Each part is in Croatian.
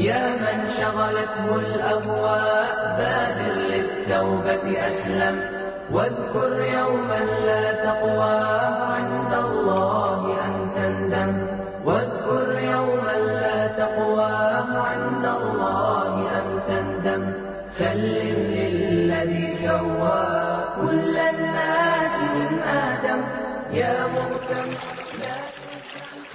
يا من شغلته الأهواء بادر للتوبة أسلم. واذكر يوما لا تقوى.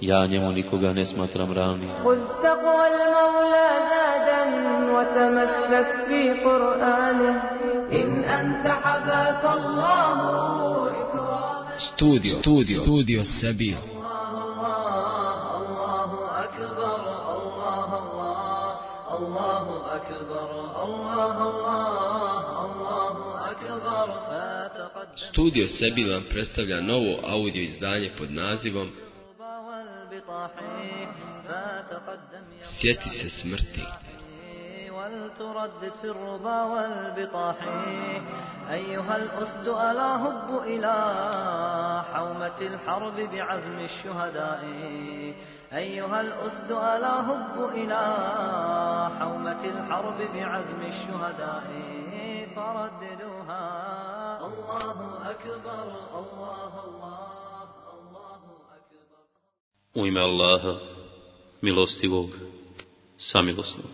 Ja njemu nikoga ne smatram ravnim. Studio, studio, studio sebi. Studio Sebi vam predstavlja novo audio izdanje pod nazivom se smrti. ولتردد في الربا والبطاح. أيها الأسد ألا هب إلى حومة الحرب بعزم الشهداء. أيها الأسد ألا هب إلى حومة الحرب بعزم الشهداء. فرددوها. الله أكبر الله الله. U ime Allaha, milostivog, samilosnog.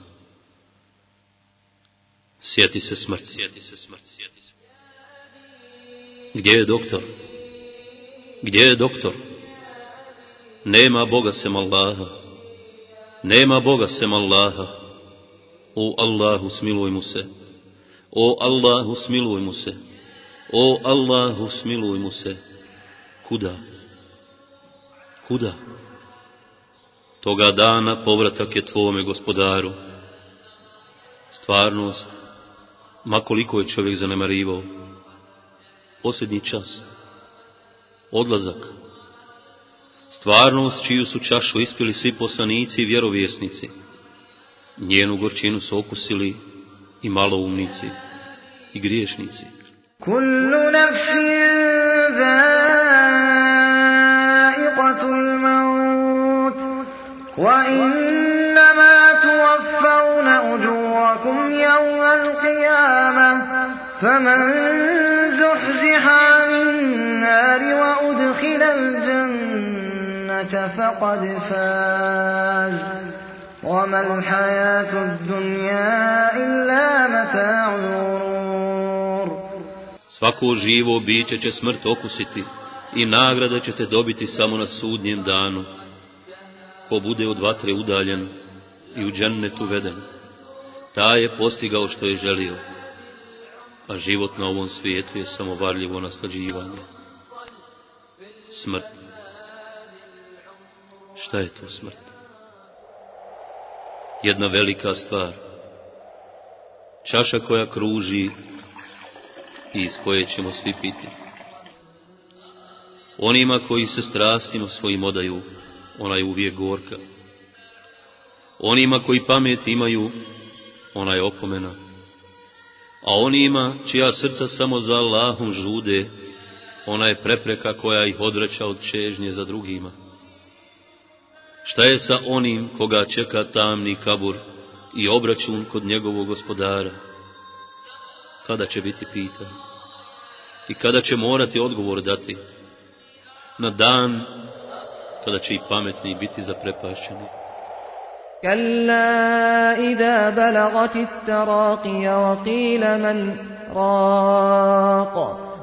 Sjeti se smrt, sjeti se smrt, sjeti se. Gdje je doktor? Gdje je doktor? Nema Boga sem Allaha. Nema Boga sem Allaha. O Allahu smiluj mu se. O Allahu smiluj mu se. O Allahu smiluj mu se. Kuda? Kuda? toga dana povratak je tvome gospodaru. Stvarnost, makoliko je čovjek zanemarivao, posljednji čas, odlazak, stvarnost čiju su čašu ispili svi poslanici i vjerovjesnici, njenu gorčinu su okusili i maloumnici i griješnici. Kullu nafsin وإنما توفون أجوركم يوم القيامة فمن زحزح عن النار وأدخل الجنة فقد فاز وما الحياة الدنيا إلا متاع الغرور Svako živo biće će smrt okusiti i nagrade ćete dobiti samo na sudnjem danu. Ko bude od vatre udaljen i u džennet uveden, taj je postigao što je želio, a život na ovom svijetu je samo varljivo naslađivanje. Smrt. Šta je to smrt? Jedna velika stvar. Čaša koja kruži i iz koje ćemo svi piti. Onima koji se strastima svojim odaju, ona je uvijek gorka. Onima koji pamet imaju, ona je opomena. A onima čija srca samo za Allahom žude, ona je prepreka koja ih odvraća od čežnje za drugima. Šta je sa onim koga čeka tamni kabur i obračun kod njegovog gospodara? Kada će biti pitan? I kada će morati odgovor dati? Na dan kada će i pametni biti zaprepašćeni. كلا إذا بلغت التراقي وقيل من راق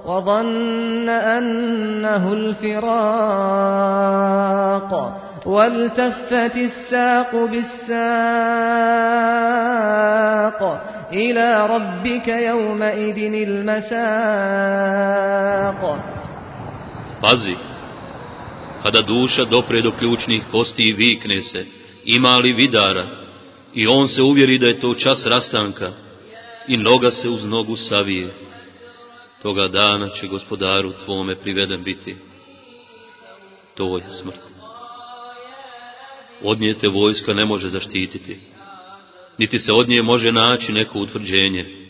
وظن أنه الفراق والتفت الساق بالساق إلى ربك يومئذ المساق Pazi, kada duša dopre do ključnih kosti i vikne se, ima li vidara, i on se uvjeri da je to čas rastanka, i noga se uz nogu savije. Toga dana će gospodaru tvome priveden biti. To je smrt. Od nje te vojska ne može zaštititi, niti se od nje može naći neko utvrđenje.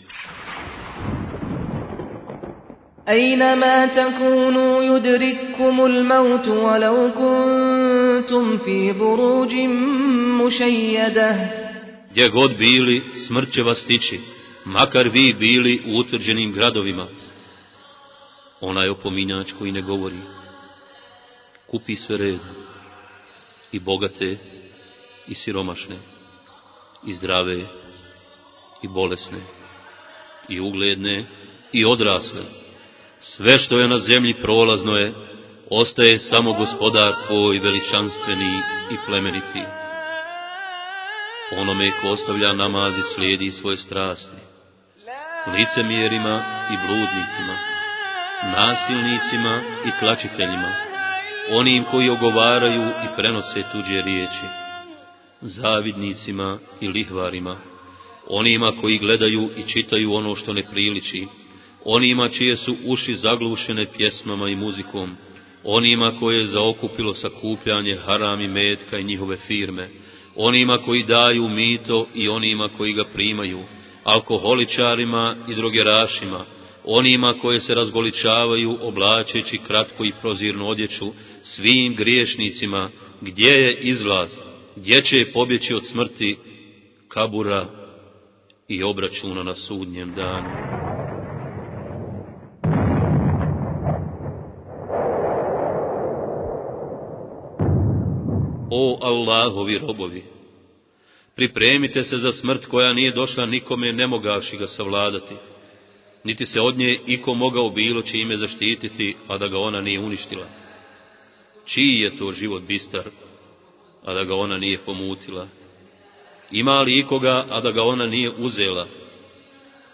أينما تكونوا يدرككم الموت ولو كنتم في بروج مشيدة Gdje god bili, smrt će vas stići, makar vi bili u utvrđenim gradovima. Onaj opominjač koji ne govori, kupi sve red, i bogate, i siromašne, i zdrave, i bolesne, i ugledne, i odrasle. sve što je na zemlji prolazno je, ostaje samo gospodar tvoj veličanstveni i plemeniti. Onome ko ostavlja namaz i slijedi svoje strasti, licemjerima i bludnicima, nasilnicima i klačiteljima, onim koji ogovaraju i prenose tuđe riječi, zavidnicima i lihvarima, onima koji gledaju i čitaju ono što ne priliči, onima čije su uši zaglušene pjesmama i muzikom, onima koje je zaokupilo sakupljanje haram i metka i njihove firme, onima koji daju mito i onima koji ga primaju, alkoholičarima i drogerašima, onima koje se razgoličavaju oblačeći kratko i prozirnu odjeću, svim griješnicima, gdje je izlaz, gdje će pobjeći od smrti, kabura i obračuna na sudnjem danu. O Allahovi robovi, pripremite se za smrt koja nije došla nikome nemogavši ga savladati, niti se od nje iko mogao bilo čime zaštititi, a da ga ona nije uništila. Čiji je to život bistar, a da ga ona nije pomutila? Ima li ikoga, a da ga ona nije uzela?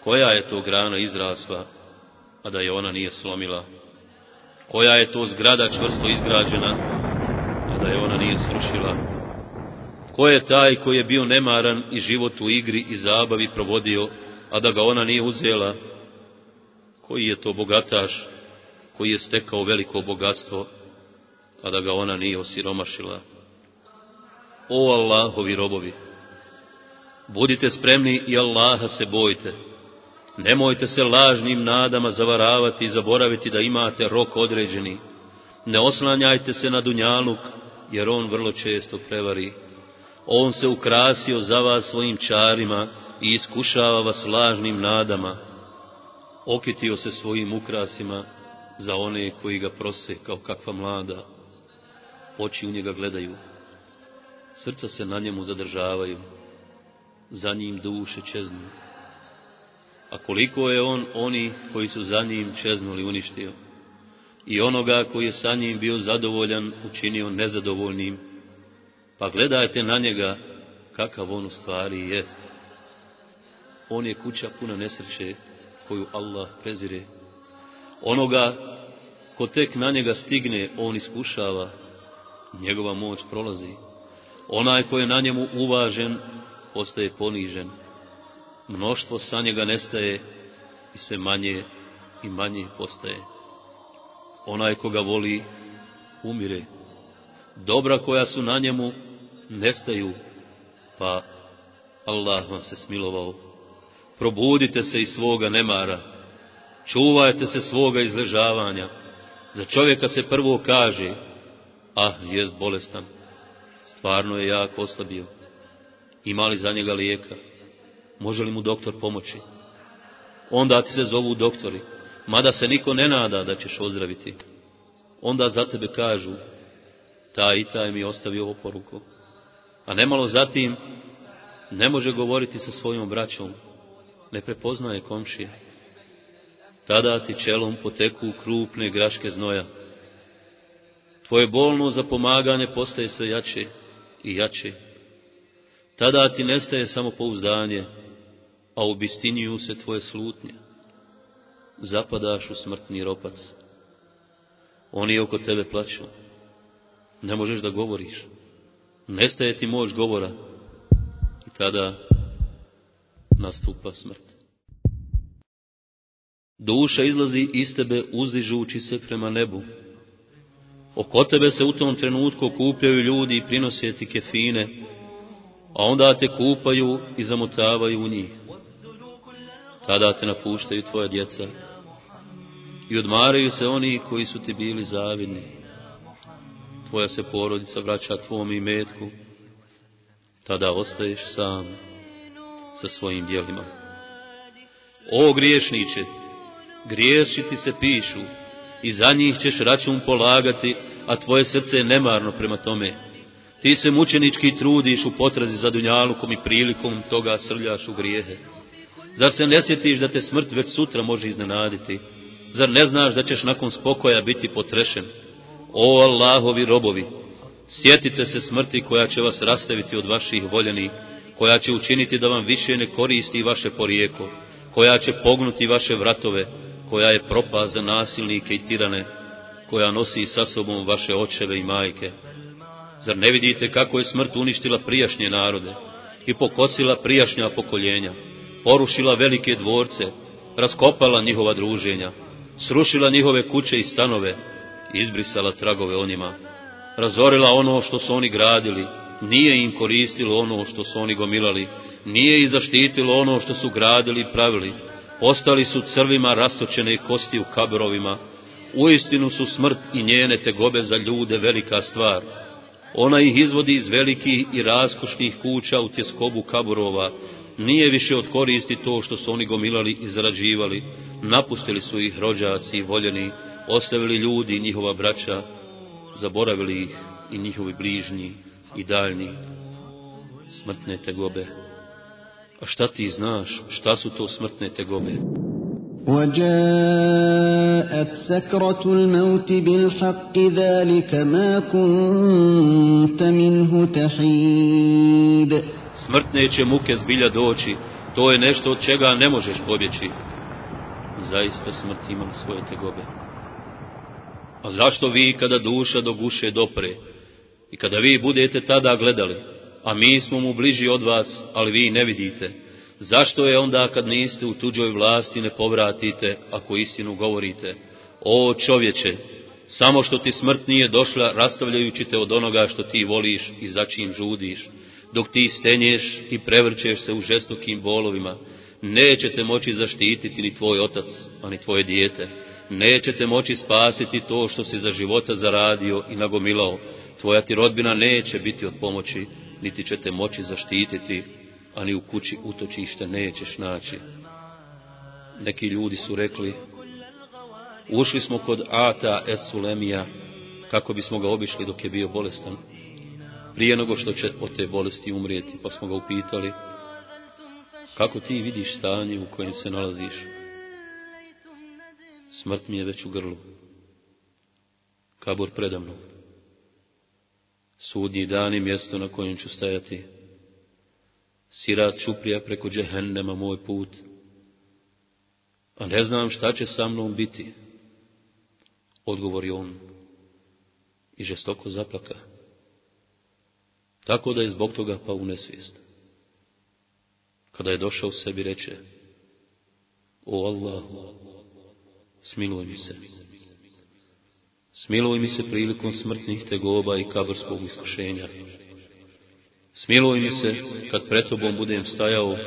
Koja je to grana izrasla, a da je ona nije slomila? Koja je to zgrada čvrsto izgrađena, a da je ona nije srušila? Ko je taj koji je bio nemaran i život u igri i zabavi provodio, a da ga ona nije uzela? Koji je to bogataš koji je stekao veliko bogatstvo, a da ga ona nije osiromašila? O Allahovi robovi, budite spremni i Allaha se bojte. Nemojte se lažnim nadama zavaravati i zaboraviti da imate rok određeni. Ne oslanjajte se na dunjaluk, jer on vrlo često prevari. On se ukrasio za vas svojim čarima i iskušava vas lažnim nadama. Okitio se svojim ukrasima za one koji ga prose kao kakva mlada. Oči u njega gledaju. Srca se na njemu zadržavaju. Za njim duše čeznu. A koliko je on oni koji su za njim čeznuli uništio. I onoga koji je sa njim bio zadovoljan učinio nezadovoljnim. Pa gledajte na njega kakav on u stvari jest. On je kuća puna nesreće koju Allah prezire. Onoga ko tek na njega stigne, on iskušava, njegova moć prolazi. Onaj ko je na njemu uvažen, postaje ponižen. Mnoštvo sa njega nestaje i sve manje i manje postaje. Onaj koga voli, umire. Dobra koja su na njemu, nestaju, pa Allah vam se smilovao. Probudite se iz svoga nemara, čuvajte se svoga izležavanja. Za čovjeka se prvo kaže, ah, jest bolestan, stvarno je jako oslabio. Ima li za njega lijeka? Može li mu doktor pomoći? Onda ti se zovu doktori, mada se niko ne nada da ćeš ozdraviti. Onda za tebe kažu, taj i taj mi ostavio oporuku. A nemalo zatim, ne može govoriti sa svojom braćom, ne prepoznaje komšije. Tada ti čelom poteku krupne graške znoja. Tvoje bolno zapomaganje postaje sve jače i jače. Tada ti nestaje samo pouzdanje, a obistinjuju se tvoje slutnje. Zapadaš u smrtni ropac. Oni oko tebe plaću. Ne možeš da govoriš. Nestaje ti moć govora. I tada nastupa smrt. Duša izlazi iz tebe uzdižući se prema nebu. Oko tebe se u tom trenutku okupljaju ljudi i prinose ti kefine, a onda te kupaju i zamotavaju u njih. Tada te napuštaju tvoja djeca i odmaraju se oni koji su ti bili zavidni. Tvoja se porodica vraća tvom imetku, tada ostaješ sam sa svojim djelima. O griješniče, griješi ti se pišu i za njih ćeš račun polagati, a tvoje srce je nemarno prema tome. Ti se mučenički trudiš u potrazi za dunjalukom i prilikom toga srljaš u grijehe. Zar se ne sjetiš da te smrt već sutra može iznenaditi? Zar ne znaš da ćeš nakon spokoja biti potrešen? O Allahovi robovi, sjetite se smrti koja će vas rastaviti od vaših voljenih, koja će učiniti da vam više ne koristi vaše porijeko, koja će pognuti vaše vratove, koja je propast za nasilnike i tirane, koja nosi sa sobom vaše očeve i majke. Zar ne vidite kako je smrt uništila prijašnje narode i pokosila prijašnja pokoljenja, porušila velike dvorce, raskopala njihova druženja, srušila njihove kuće i stanove, izbrisala tragove onima, razorila ono što su oni gradili, nije im koristilo ono što su oni gomilali, nije ih zaštitilo ono što su gradili i pravili, ostali su crvima rastočene kosti u kaberovima, uistinu su smrt i njene tegobe za ljude velika stvar. Ona ih izvodi iz velikih i raskošnih kuća u tjeskobu kaburova, nije više od koristi to što su oni gomilali i zarađivali, napustili su ih rođaci i voljeni, ostavili ljudi i njihova braća, zaboravili ih i njihovi bližnji i daljni, smrtne tegobe. A šta ti znaš, šta su to smrtne tegobe? وجاءت سكرة الموت بالحق ذلك ما كنت منه تحيد Smrtne će muke zbilja doći, to je nešto od čega ne možeš pobjeći. Zaista smrt ima svoje tegobe. A zašto vi kada duša do guše dopre i kada vi budete tada gledali, a mi smo mu bliži od vas, ali vi ne vidite, zašto je onda kad niste u tuđoj vlasti ne povratite, ako istinu govorite? O čovječe, samo što ti smrt nije došla rastavljajući te od onoga što ti voliš i za čim žudiš, dok ti stenješ i prevrćeš se u žestokim bolovima, nećete moći zaštititi ni tvoj otac, a ni tvoje dijete. Nećete moći spasiti to što si za života zaradio i nagomilao. Tvoja ti rodbina neće biti od pomoći, niti ćete moći zaštititi, a ni u kući utočište nećeš naći. Neki ljudi su rekli, ušli smo kod Ata Esulemija, kako bismo ga obišli dok je bio bolestan prije nego što će od te bolesti umrijeti, pa smo ga upitali, kako ti vidiš stanje u kojem se nalaziš? Smrt mi je već u grlu. Kabor predavno. Sudnji dan i mjesto na kojem ću stajati. Sirat čuprija preko džehennema moj put. A ne znam šta će sa mnom biti. Odgovori on. I žestoko zaplaka. Tako da je zbog toga pa u nesvijest. Kada je došao sebi reče, o Allah, smiluj mi se. Smiluj mi se prilikom smrtnih tegoba i kabarskog iskušenja. Smiluj mi se kad pred tobom budem stajao,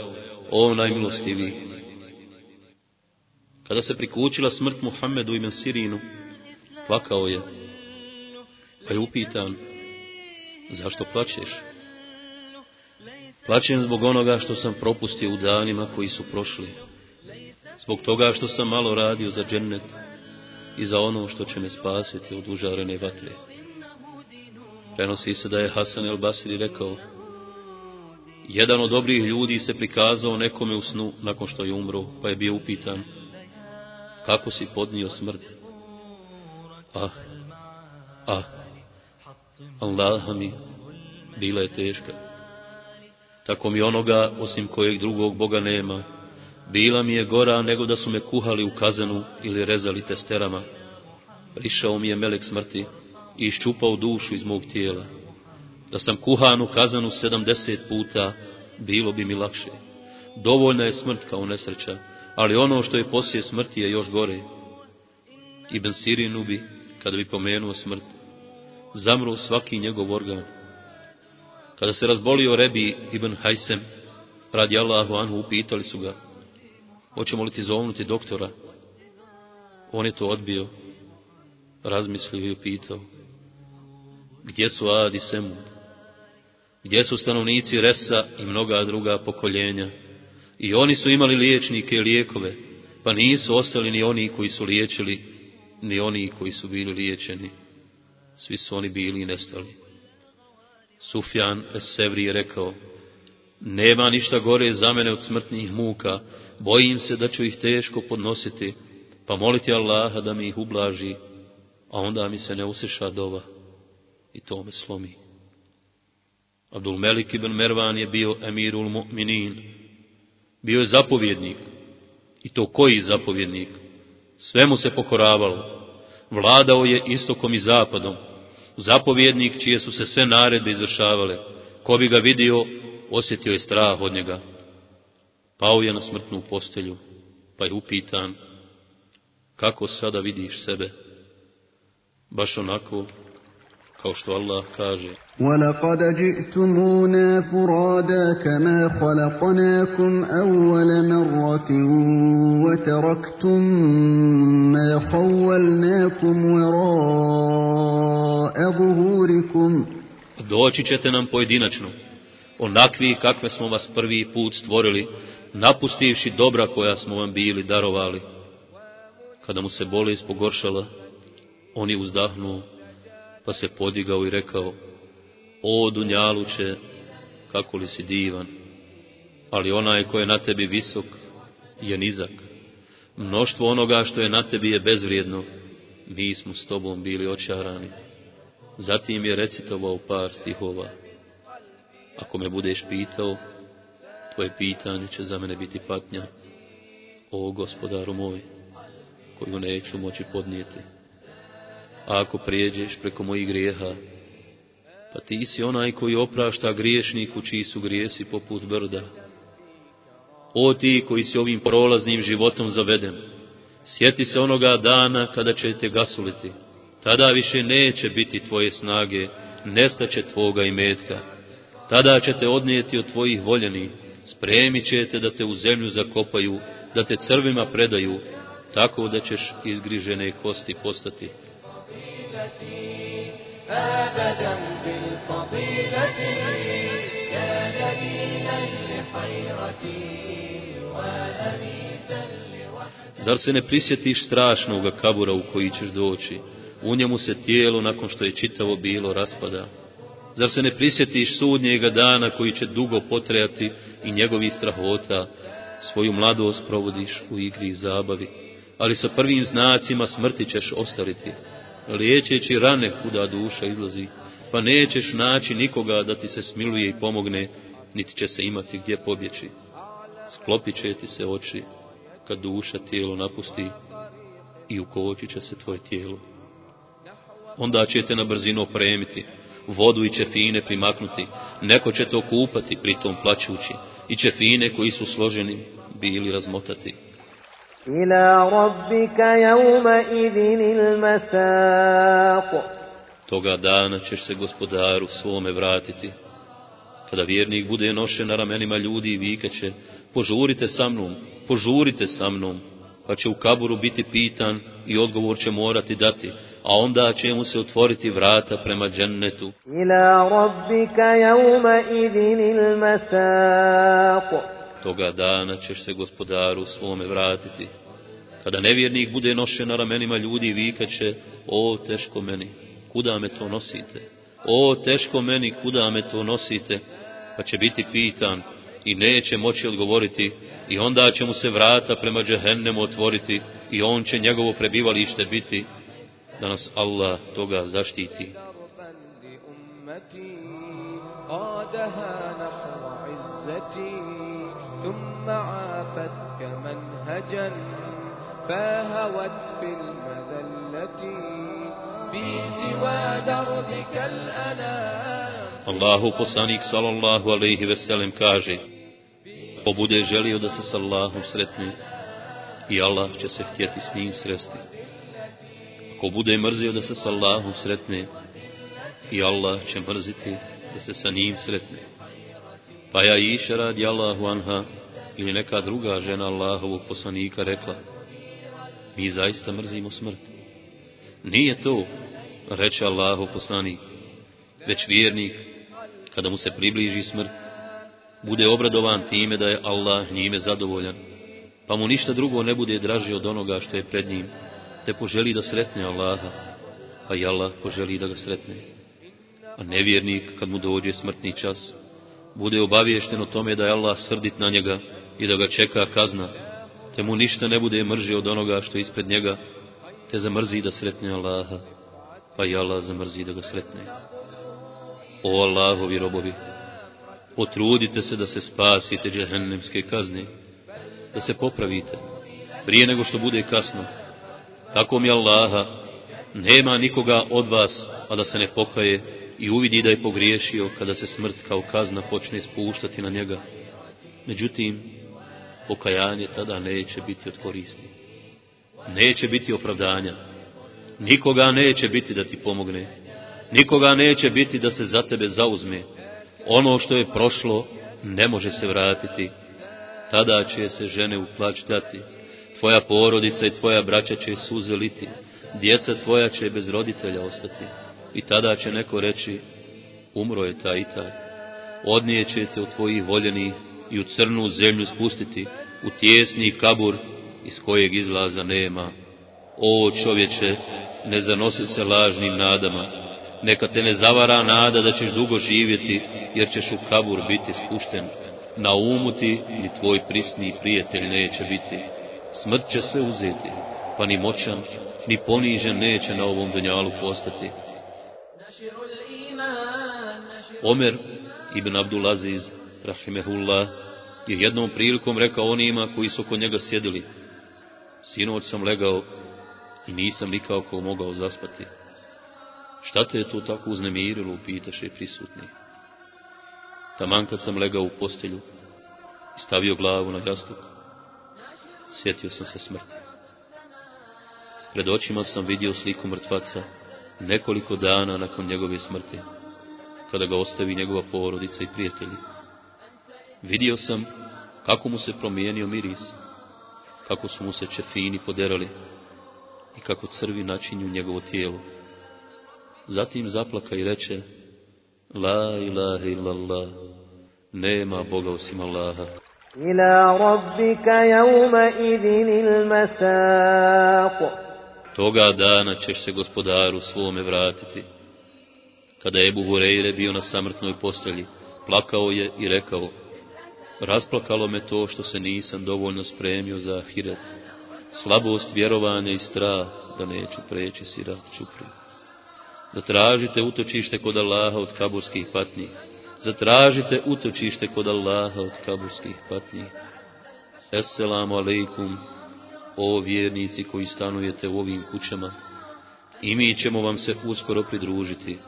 o najmilostiviji. Kada se prikućila smrt Muhammedu i Sirinu, plakao je, pa je upitan, Zašto plaćeš? Plaćem zbog onoga što sam propustio u danima koji su prošli. Zbog toga što sam malo radio za džennet i za ono što će me spasiti od užarene vatre. Prenosi se da je Hasan el Basri rekao Jedan od dobrih ljudi se prikazao nekome u snu nakon što je umro, pa je bio upitan Kako si podnio smrt? Ah, ah, Allaha mi, bila je teška. Tako mi onoga, osim kojeg drugog Boga nema, bila mi je gora nego da su me kuhali u kazanu ili rezali testerama. Prišao mi je melek smrti i iščupao dušu iz mog tijela. Da sam kuhan u kazanu sedamdeset puta, bilo bi mi lakše. Dovoljna je smrt kao nesreća, ali ono što je poslije smrti je još gore. Ibn Sirinu bi, kada bi pomenuo smrt, zamro svaki njegov organ. Kada se razbolio Rebi Ibn Hajsem, radi Allahu anhu, upitali su ga, hoćemo li ti zovnuti doktora? On je to odbio, razmislio i upitao, gdje su Adi Semud? Gdje su stanovnici Resa i mnoga druga pokoljenja? I oni su imali liječnike i lijekove, pa nisu ostali ni oni koji su liječili, ni oni koji su bili liječeni. Svi su oni bili i nestali. Sufjan Sevri je rekao, nema ništa gore za mene od smrtnih muka, bojim se da ću ih teško podnositi, pa moliti Allaha da mi ih ublaži, a onda mi se ne usiša dova i to me slomi. Abdul Melik ibn Mervan je bio emirul mu'minin, bio je zapovjednik, i to koji zapovjednik? Sve mu se pokoravalo, vladao je istokom i zapadom, zapovjednik čije su se sve naredbe izvršavale, ko bi ga vidio, osjetio je strah od njega. Pao je na smrtnu postelju, pa je upitan, kako sada vidiš sebe? Baš onako kao što Allah kaže. وَلَقَدْ جِئْتُمُونَا فُرَادَا كَمَا خَلَقْنَاكُمْ أَوَّلَ مَرَّةٍ وَتَرَكْتُم مَّا خَوَّلْنَاكُمْ وَرَاءَ ظُهُورِكُمْ Doći ćete nam pojedinačno, onakvi kakve smo vas prvi put stvorili, napustivši dobra koja smo vam bili darovali. Kada mu se bolest pogoršala, on je uzdahnuo pa se podigao i rekao, o Dunjaluče, kako li si divan, ali onaj ko je na tebi visok je nizak. Mnoštvo onoga što je na tebi je bezvrijedno, mi smo s tobom bili očarani. Zatim je recitovao par stihova. Ako me budeš pitao, tvoje pitanje će za mene biti patnja. O gospodaru moj, koju neću moći podnijeti. Ako prijeđeš preko mojih grijeha, pa ti si onaj koji oprašta griješniku čiji su grijesi poput brda. O ti koji si ovim prolaznim životom zaveden, sjeti se onoga dana kada će te gasuliti. Tada više neće biti tvoje snage, nestaće tvoga imetka. Tada će te odnijeti od tvojih voljeni, spremit će te da te u zemlju zakopaju, da te crvima predaju, tako da ćeš izgrižene kosti postati. أبدا بالفضيلة يا دليلا لحيرتي وأنيسا لوحدتي Zar se ne prisjetiš strašnoga kabura u koji ćeš doći? U njemu se tijelo, nakon što je čitavo bilo, raspada. Zar se ne prisjetiš sudnjega dana koji će dugo potrejati i njegovi strahota? Svoju mladost provodiš u igri i zabavi, ali sa prvim znacima smrti ćeš ostariti liječeći rane kuda duša izlazi, pa nećeš naći nikoga da ti se smiluje i pomogne, niti će se imati gdje pobjeći. Sklopit će ti se oči, kad duša tijelo napusti i ukočit će se tvoje tijelo. Onda će te na brzinu opremiti, vodu i čefine primaknuti, neko će te okupati, pritom plaćući, i čefine koji su složeni bili razmotati. إلى ربك يومئذ المساق Toga dana ćeš se gospodaru svome vratiti. Kada vjernik bude nošen na ramenima ljudi i vikaće, požurite sa mnom, požurite sa mnom, pa će u kaburu biti pitan i odgovor će morati dati, a onda će mu se otvoriti vrata prema džennetu. إلى ربك يومئذ المساق Toga dana ćeš se gospodaru svome vratiti. Kada nevjernik bude nošen na ramenima ljudi i vikaće, o teško meni, kuda me to nosite? O teško meni, kuda me to nosite? Pa će biti pitan i neće moći odgovoriti i onda će mu se vrata prema džehennemu otvoriti i on će njegovo prebivalište biti da nas Allah toga zaštiti. دربا لأمتي قادها نحو عزتي ثم عافت كمنهجا فهوت في المذلة في سوى دربك الأنام الله قصانيك صلى الله عليه وسلم كاجي وبدأ جليو دس صلى الله سرتني يا الله će se htjeti s njim sresti. Ako bude mrzio da se s Allahom sretne, i Allah će mrziti da se sa njim sretne. Pa ja iša radi Allahu anha, ili neka druga žena Allahovog poslanika rekla, mi zaista mrzimo smrt. Nije to, reče Allahov poslanik, već vjernik, kada mu se približi smrt, bude obradovan time da je Allah njime zadovoljan, pa mu ništa drugo ne bude draži od onoga što je pred njim, te poželi da sretne Allaha, pa i Allah poželi da ga sretne. A nevjernik, kad mu dođe smrtni čas, bude obaviješten o tome da je Allah srdit na njega i da ga čeka kazna, te mu ništa ne bude mrži od onoga što je ispred njega, te zamrzi da sretne Allaha, pa i Allah zamrzi da ga sretne. O Allahovi robovi, potrudite se da se spasite džehennemske kazne, da se popravite, prije nego što bude kasno. Tako mi Allaha, nema nikoga od vas, a da se ne pokaje i uvidi da je pogriješio kada se smrt kao kazna počne spuštati na njega. Međutim, pokajanje tada neće biti od koristi. Neće biti opravdanja. Nikoga neće biti da ti pomogne. Nikoga neće biti da se za tebe zauzme. Ono što je prošlo ne može se vratiti. Tada će se žene u dati. Tvoja porodica i tvoja braća će suze liti. Djeca tvoja će bez roditelja ostati. I tada će neko reći, umro je taj i taj. Odnijećete u tvojih voljenih i u crnu zemlju spustiti, u tjesni kabur iz kojeg izlaza nema. O čovječe, ne zanosi se lažnim nadama, neka te ne zavara nada da ćeš dugo živjeti, jer ćeš u kabur biti spušten. Na umu ti ni tvoj prisni prijatelj neće biti. Smrt će sve uzeti, pa ni moćan, ni ponižen neće na ovom dunjalu postati. Omer ibn Abdulaziz, rahimehullah, je jednom prilikom rekao onima koji su oko njega sjedili. Sinoć sam legao i nisam nikako mogao zaspati. Šta te je to tako uznemirilo, upitaše prisutni. Taman kad sam legao u postelju i stavio glavu na jastuk, sjetio sam se smrti. Pred očima sam vidio sliku mrtvaca nekoliko dana nakon njegove smrti, kada ga ostavi njegova porodica i prijatelji. Vidio sam kako mu se promijenio miris, kako su mu se čefini poderali i kako crvi načinju njegovo tijelo. Zatim zaplaka i reče, La ilaha illallah, nema Boga osim Allaha. Ila rabbika jevma idinil masaqo. Toga dana ćeš se gospodaru svome vratiti. Kada je Ebu Hureyre bio na samrtnoj postelji, plakao je i rekao, rasplakalo me to što se nisam dovoljno spremio za ahiret, slabost vjerovanja i strah da neću preći sirat čupri. Zatražite utočište kod Allaha od kaburskih patnji. Zatražite utočište kod Allaha od kaburskih patnji. Esselamu alaikum, o vjernici koji stanujete u ovim kućama. I mi ćemo vam se uskoro pridružiti.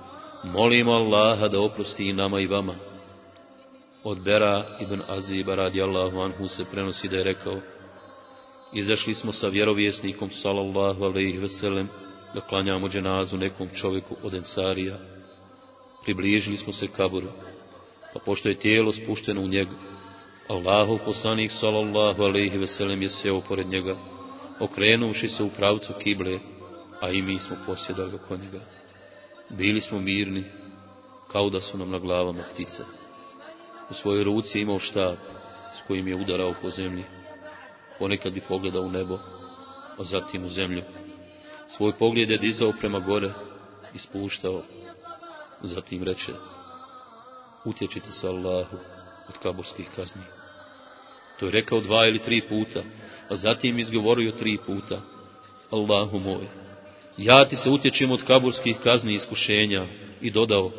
Molimo Allaha da oprosti i nama i vama. Od Bera ibn Aziba radijallahu anhu se prenosi da je rekao Izašli smo sa vjerovjesnikom sallallahu alaihi veselem da klanjamo dženazu nekom čovjeku od Ensarija. Približili smo se kaburu, pa pošto je tijelo spušteno u njega, Allahov poslanik sallallahu alaihi veselem je seo pored njega, okrenuši se u pravcu kible, a i mi smo posjedali oko njega. Bili smo mirni, kao da su nam na glavama ptice. U svojoj ruci imao štab s kojim je udarao po zemlji. Ponekad bi pogledao u nebo, a zatim u zemlju. Svoj pogled je dizao prema gore i spuštao. Zatim reče, utječite se Allahu od kaburskih kazni. To je rekao dva ili tri puta, a zatim izgovorio tri puta. Allahu moj, ja ti se utječem od kaburskih kazni i iskušenja i dodao,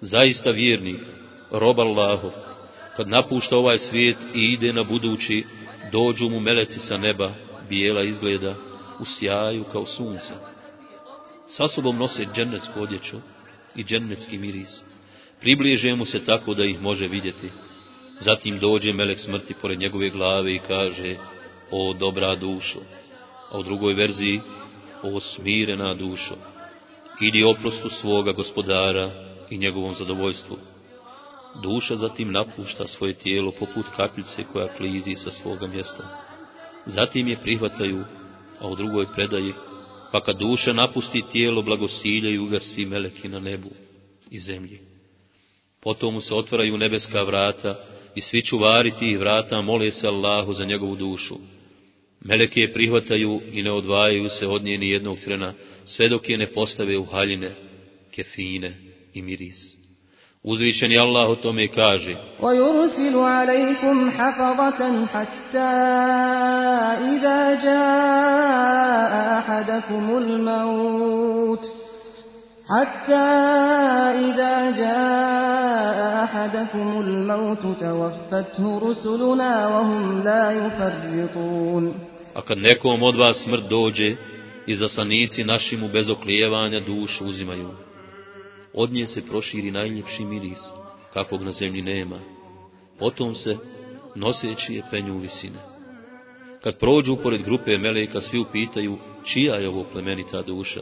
zaista vjernik, rob Allahov, kad napušta ovaj svijet i ide na budući, dođu mu meleci sa neba, bijela izgleda, u sjaju kao sunce. Sa sobom nose džennetsku odjeću i džennetski miris. Približe mu se tako da ih može vidjeti. Zatim dođe melek smrti pored njegove glave i kaže, o dobra dušo. A u drugoj verziji, o smirena dušo. Idi oprostu svoga gospodara i njegovom zadovoljstvu. Duša zatim napušta svoje tijelo poput kapljice koja klizi sa svoga mjesta. Zatim je prihvataju, a u drugoj predaji, pa kad duša napusti tijelo, blagosiljaju ga svi meleki na nebu i zemlji. Potom mu se otvaraju nebeska vrata i svi čuvari tih vrata mole se Allahu za njegovu dušu. Meleke je prihvataju i ne odvajaju se od nje ni jednog trena, sve dok je ne postave u haljine, kefine i miris. Uzvišeni Allah o tome kaže ويرسل عليكم حفظة حتى إذا جاء أحدكم الموت حتى إذا جاء أحدكم الموت توفته رسلنا وهم لا يفرطون A kad nekom od vas smrt dođe, i zaslanici našim mu bez oklijevanja dušu uzimaju. Od nje se proširi najljepši miris, kakvog na zemlji nema. Potom se, noseći je penju u visine. Kad prođu pored grupe meleka, svi upitaju čija je ovo plemenita duša.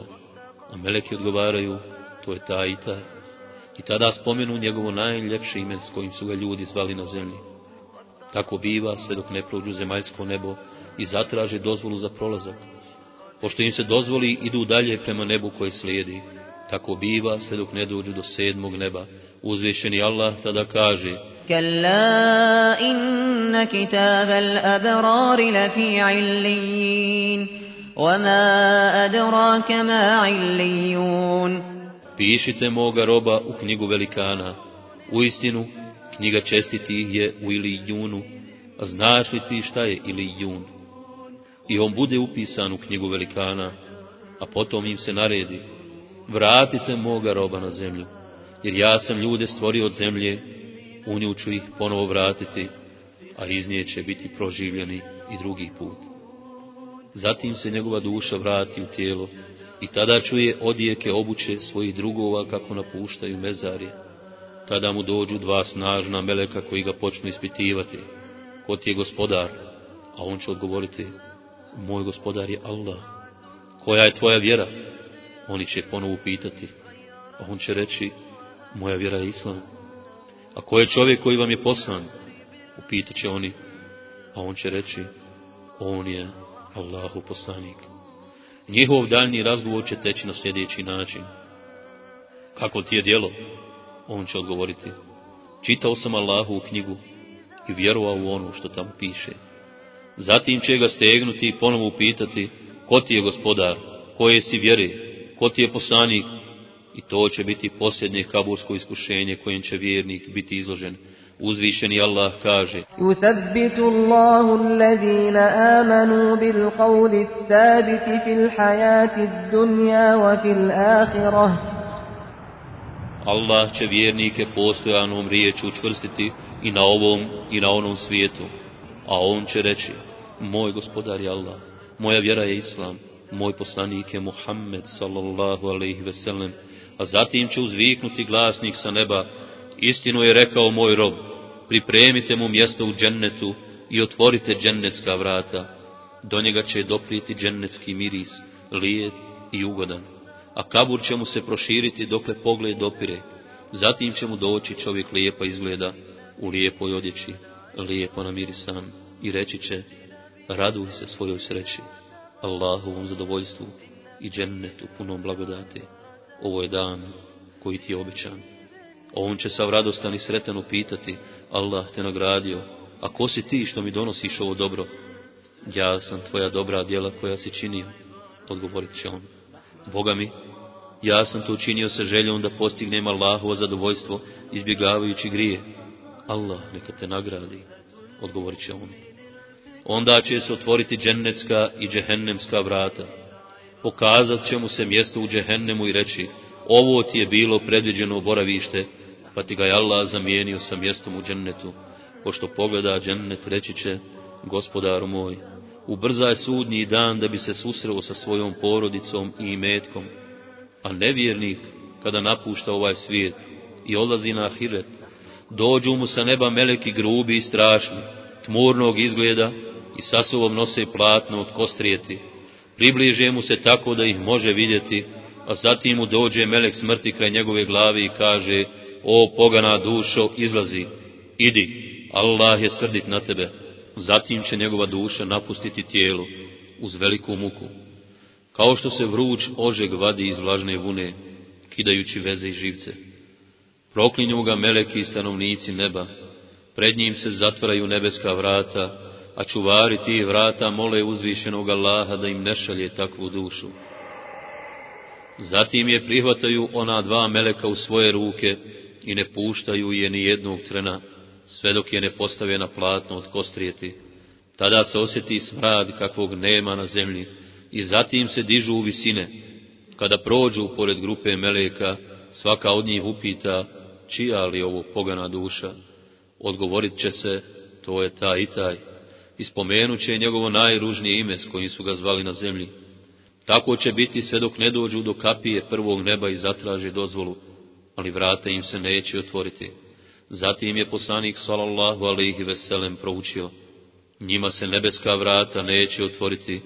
a meleki odgovaraju, to je taj i taj. I tada spomenu njegovo najljepše ime s kojim su ga ljudi zvali na zemlji. Tako biva sve dok ne prođu zemaljsko nebo i zatraže dozvolu za prolazak. Pošto im se dozvoli, idu dalje prema nebu koje slijedi. Tako biva sve dok ne dođu do sedmog neba. Uzvišeni Allah tada kaže Kalla inna kitab al-abrari lafi illin... وما أدراك ما عليون Pišite moga roba u knjigu velikana. U istinu, knjiga čestitih je u Ilijunu. A znaš li ti šta je Ilijun? I on bude upisan u knjigu velikana, a potom im se naredi. Vratite moga roba na zemlju, jer ja sam ljude stvorio od zemlje, u nju ću ih ponovo vratiti, a iz nje će biti proživljeni i drugi put. Zatim se njegova duša vrati u tijelo i tada čuje odijeke obuće svojih drugova kako napuštaju mezarje. Tada mu dođu dva snažna meleka koji ga počnu ispitivati. Ko ti je gospodar? A on će odgovoriti, moj gospodar je Allah. Koja je tvoja vjera? Oni će ponovo pitati. A on će reći, moja vjera je Islam. A ko je čovjek koji vam je poslan? Upitat će oni. A on će reći, on je Allahu poslanik. Njihov daljni razgovor će teći na sljedeći način. Kako ti je djelo? On će odgovoriti. Čitao sam Allahu u knjigu i vjerovao u ono što tamo piše. Zatim će ga stegnuti i ponovo upitati, ko ti je gospodar, koje si vjere, ko ti je poslanik, i to će biti posljednje kabursko iskušenje kojem će vjernik biti izložen. Uzvišeni Allah kaže Yuthabbitu Allahu alladhina amanu bil thabiti fil hayati dunya wa fil akhirah Allah će vjernike postojanom riječu učvrstiti i na ovom i na onom svijetu. A on će reći, moj gospodar je Allah, moja vjera je Islam, moj poslanik je Muhammed sallallahu alaihi veselem. A zatim će uzviknuti glasnik sa neba, istinu je rekao moj rob, pripremite mu mjesto u džennetu i otvorite džennetska vrata, do njega će doprijeti džennetski miris, lijep i ugodan, a kabur će mu se proširiti dokle pogled dopire, zatim će mu doći čovjek lijepa izgleda, u lijepoj odjeći, lijepo namirisan, i reći će, raduj se svojoj sreći, Allahovom zadovoljstvu i džennetu punom blagodati. Ovo je dan koji ti je obećan. On će sav radostan i sretan upitati, Allah te nagradio, a ko si ti što mi donosiš ovo dobro? Ja sam tvoja dobra djela koja si činio, odgovorit će on. Boga mi, ja sam to učinio sa željom da postignem Allahovo zadovoljstvo, izbjegavajući grije. Allah neka te nagradi, odgovorit će on. Onda će se otvoriti džennetska i džehennemska vrata. Pokazat će mu se mjesto u džehennemu i reći, ovo ti je bilo predviđeno boravište, pa ti ga je Allah zamijenio sa mjestom u džennetu. Pošto pogleda džennet, reći će, gospodaru moj, ubrzaj sudnji dan da bi se susreo sa svojom porodicom i imetkom. A nevjernik, kada napušta ovaj svijet i odlazi na ahiret, dođu mu sa neba meleki grubi i strašni, tmurnog izgleda i sa sobom nose platno od kostrijeti. Približe mu se tako da ih može vidjeti, a zatim mu dođe melek smrti kraj njegove glave i kaže, o pogana dušo, izlazi, idi, Allah je srdit na tebe. Zatim će njegova duša napustiti tijelo uz veliku muku. Kao što se vruć ožeg vadi iz vlažne vune, kidajući veze i živce. Proklinju ga meleki i stanovnici neba, pred njim se zatvaraju nebeska vrata, a čuvari tih vrata mole uzvišenog Allaha da im ne šalje takvu dušu. Zatim je prihvataju ona dva meleka u svoje ruke i ne puštaju je ni jednog trena, sve dok je ne postave na platno od kostrijeti. Tada se osjeti smrad kakvog nema na zemlji i zatim se dižu u visine. Kada prođu pored grupe meleka, svaka od njih upita čija li ovo pogana duša. Odgovorit će se, to je taj i taj. I spomenut će njegovo najružnije ime s kojim su ga zvali na zemlji. Tako će biti sve dok ne dođu do kapije prvog neba i zatraže dozvolu, ali vrata im se neće otvoriti. Zatim je poslanik sallallahu alaihi veselem proučio. Njima se nebeska vrata neće otvoriti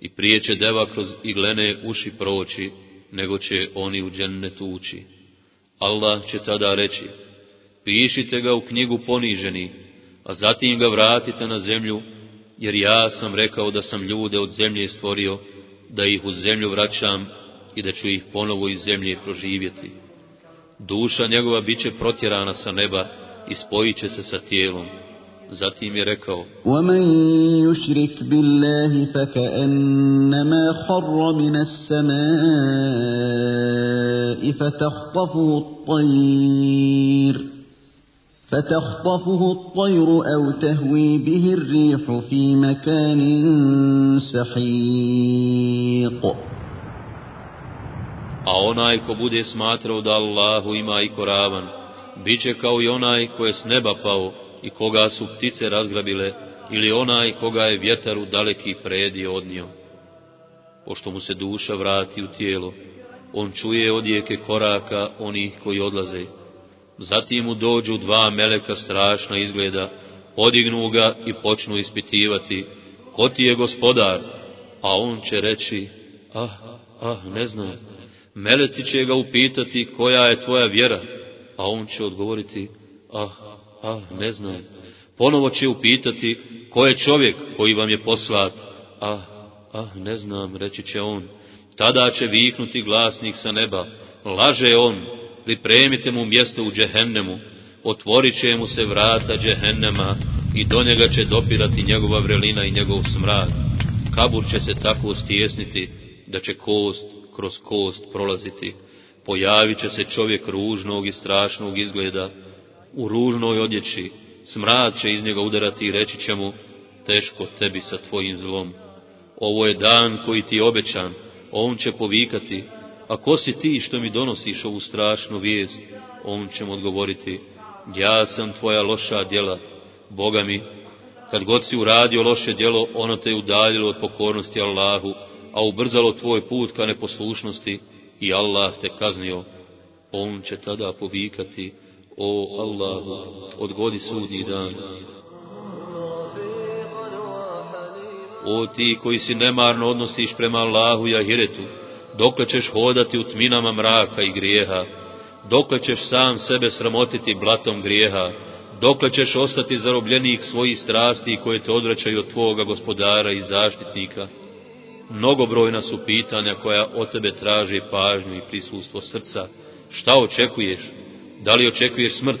i prije će deva kroz iglene uši proći, nego će oni u džennetu ući. Allah će tada reći, pišite ga u knjigu poniženi, a zatim ga vratite na zemlju, jer ja sam rekao da sam ljude od zemlje stvorio, da ih u zemlju vraćam i da ću ih ponovo iz zemlje proživjeti. Duša njegova bit će protjerana sa neba i spojit će se sa tijelom. Zatim je rekao ومن يشرك بالله فكأنما خر من السماء فتخطفه الطير فتخطفه الطير أو تهوي به الريح في مكان سحيق A onaj ko bude smatrao da Allahu ima i koravan, bit će kao i onaj ko je s neba pao i koga su ptice razgrabile, ili onaj koga je vjetar u daleki predio odnio. Pošto mu se duša vrati u tijelo, on čuje odjeke koraka onih koji odlaze. Zatim mu dođu dva meleka strašna izgleda, podignu ga i počnu ispitivati, ko ti je gospodar? A on će reći, ah, ah, ne znam. Meleci će ga upitati koja je tvoja vjera, a on će odgovoriti, ah, ah, ne znam. Ponovo će upitati ko je čovjek koji vam je poslat, ah, ah, ne znam, reći će on. Tada će viknuti glasnik sa neba, laže on, pripremite mu mjesto u džehennemu, otvorit će mu se vrata džehennema i do njega će dopirati njegova vrelina i njegov smrad. Kabur će se tako stjesniti da će kost kroz kost prolaziti. Pojavit će se čovjek ružnog i strašnog izgleda, u ružnoj odjeći, smrad će iz njega udarati i reći će mu, teško tebi sa tvojim zlom. Ovo je dan koji ti je obećan, on će povikati, a ko si ti što mi donosiš ovu strašnu vijest? On će mu odgovoriti, ja sam tvoja loša djela, Boga mi, kad god si uradio loše djelo, ono te je udaljilo od pokornosti Allahu, a ubrzalo tvoj put ka neposlušnosti i Allah te kaznio. On će tada povikati, o Allahu, odgodi sudnji dan. O ti koji si nemarno odnosiš prema Allahu i Ahiretu, dokle ćeš hodati u tminama mraka i grijeha, dokle ćeš sam sebe sramotiti blatom grijeha, dokle ćeš ostati zarobljenik svojih strasti koje te odvraćaju od tvoga gospodara i zaštitnika. Mnogobrojna su pitanja koja od tebe traže pažnju i prisustvo srca. Šta očekuješ? Da li očekuješ smrt?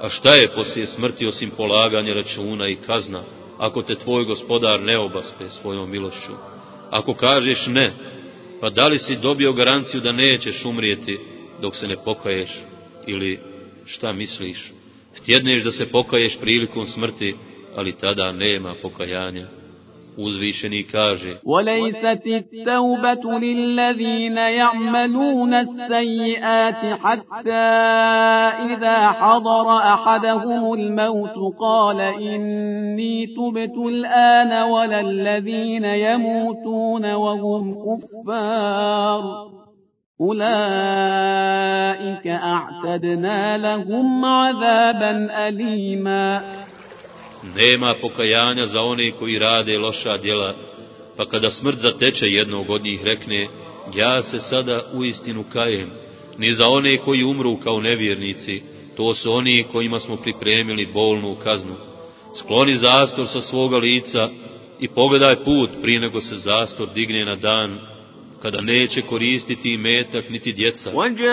A šta je poslije smrti osim polaganja računa i kazna, ako te tvoj gospodar ne obaspe svojom milošću? Ako kažeš ne, pa da li si dobio garanciju da nećeš umrijeti dok se ne pokaješ? Ili šta misliš? Htjedneš da se pokaješ prilikom smrti, ali tada nema pokajanja. Uzvišeni kaže. وليست التوبة للذين يعملون السيئات حتى إذا حضر أحدهم الموت قال إني تبت الآن ولا الذين يموتون وهم كفار. أولئك أعتدنا لهم عذابا أليما. Nema pokajanja za one koji rade loša djela, pa kada smrt zateče jednog od njih rekne, ja se sada u istinu kajem, ni za one koji umru kao nevjernici, to su oni kojima smo pripremili bolnu kaznu. Skloni zastor sa svoga lica i pogledaj put prije nego se zastor digne na dan, kada neće koristiti metak niti djeca. وجاءت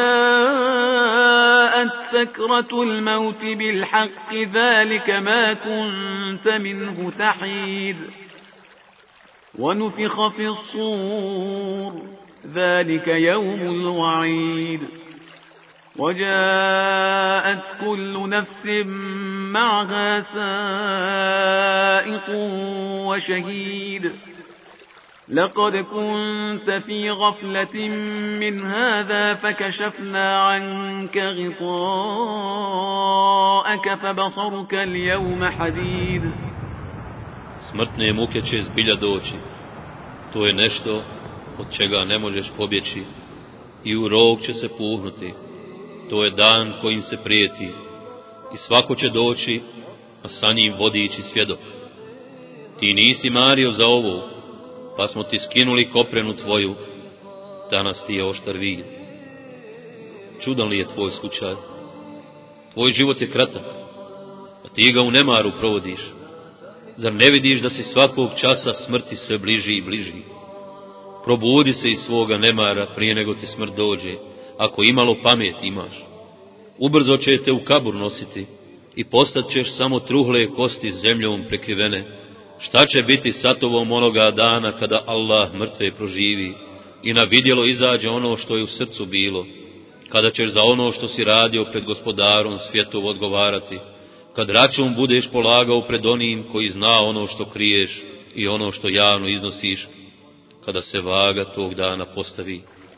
سكرة الموت بالحق ذلك ما كنت منه تحيد. ونفخ في الصور ذلك يوم الوعيد. وجاءت كل نفس معها سائق وشهيد. لقد كنت في غفلة من هذا فكشفنا عنك غطاءك فبصرك اليوم حديد Smrtne muke će zbilja doći. To je nešto od čega ne možeš pobjeći i u rog će se puhnuti. To je dan kojim se prijeti i svako će doći, a sa njim vodići svjedok. Ti nisi mario za ovo, pa smo ti skinuli koprenu tvoju, danas ti je oštar vid. Čudan li je tvoj slučaj? Tvoj život je kratak, a ti ga u nemaru provodiš. Zar ne vidiš da si svakog časa smrti sve bliži i bliži? Probudi se iz svoga nemara prije nego ti smrt dođe, ako imalo pamet imaš. Ubrzo će te u kabur nositi i postat ćeš samo truhle kosti zemljom prekrivene. Šta će biti sa tobom onoga dana kada Allah mrtve proživi i na vidjelo izađe ono što je u srcu bilo, kada ćeš za ono što si radio pred gospodarom svjetov odgovarati, kad račun budeš polagao pred onim koji zna ono što kriješ i ono što javno iznosiš, kada se vaga tog dana postavi.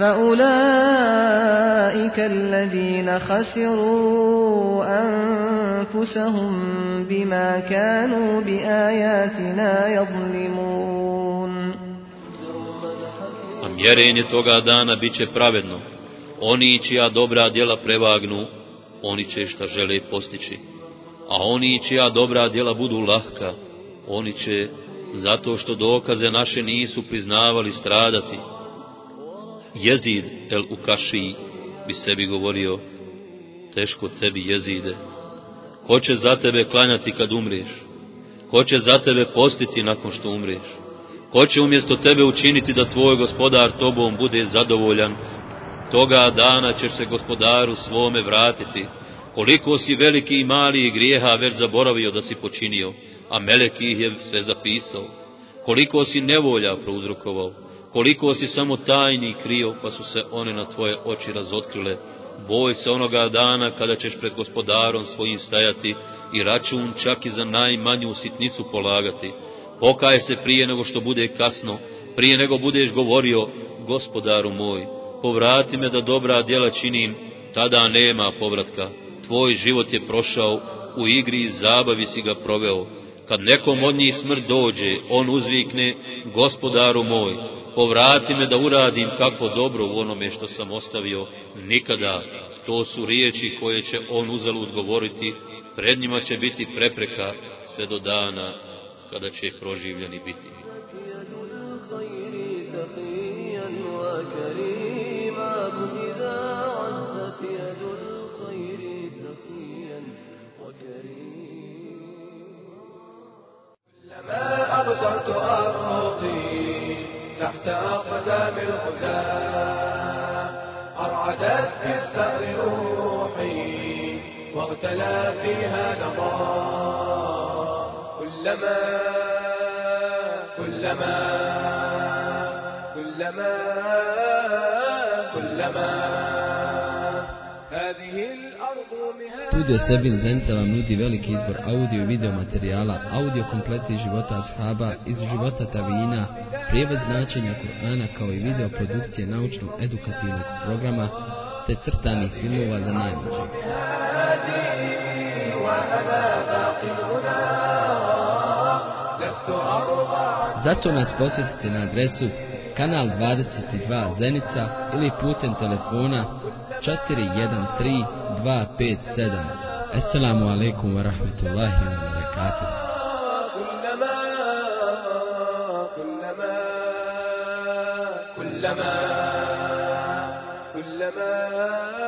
فأولئك الذين خسروا أنفسهم بما كانوا بآياتنا يظلمون A mjerenje toga dana bit će pravedno. Oni čija dobra djela prevagnu, oni će šta žele postići. A oni čija dobra djela budu lahka, oni će, zato što dokaze naše nisu priznavali stradati. Jezid el Ukaši bi sebi govorio, teško tebi jezide, ko će za tebe klanjati kad umriješ? Ko će za tebe postiti nakon što umriješ? Ko će umjesto tebe učiniti da tvoj gospodar tobom bude zadovoljan? Toga dana ćeš se gospodaru svome vratiti. Koliko si veliki i mali grijeha već zaboravio da si počinio, a melek ih je sve zapisao. Koliko si nevolja prouzrokovao, koliko si samo tajni krio, pa su se one na tvoje oči razotkrile. Boj se onoga dana kada ćeš pred gospodarom svojim stajati i račun čak i za najmanju sitnicu polagati. Pokaje se prije nego što bude kasno, prije nego budeš govorio, gospodaru moj, povrati me da dobra djela činim, tada nema povratka. Tvoj život je prošao, u igri i zabavi si ga proveo. Kad nekom od njih smrt dođe, on uzvikne, gospodaru moj, povrati me da uradim kakvo dobro u onome što sam ostavio, nikada. To su riječi koje će on uzalud govoriti, pred njima će biti prepreka sve do dana kada će proživljeni biti. تحت أقدام الغزاة أرعدت في الثأر روحي واغتلى فيها نضاء كلما كلما كلما كلما هذه Studio Sebin Zenica vam nudi veliki izbor audio i video materijala, audio kompleti iz života ashaba, iz života tavina, prijevod značenja Kur'ana kao i video produkcije naučno-edukativnog programa, te crtanih filmova za najmlađe. Zato nas posjetite na adresu kanal 22 Zenica ili putem telefona 413 257. Assalamu alaikum wa rahmatullahi wa barakatuh. كلما كلما كلما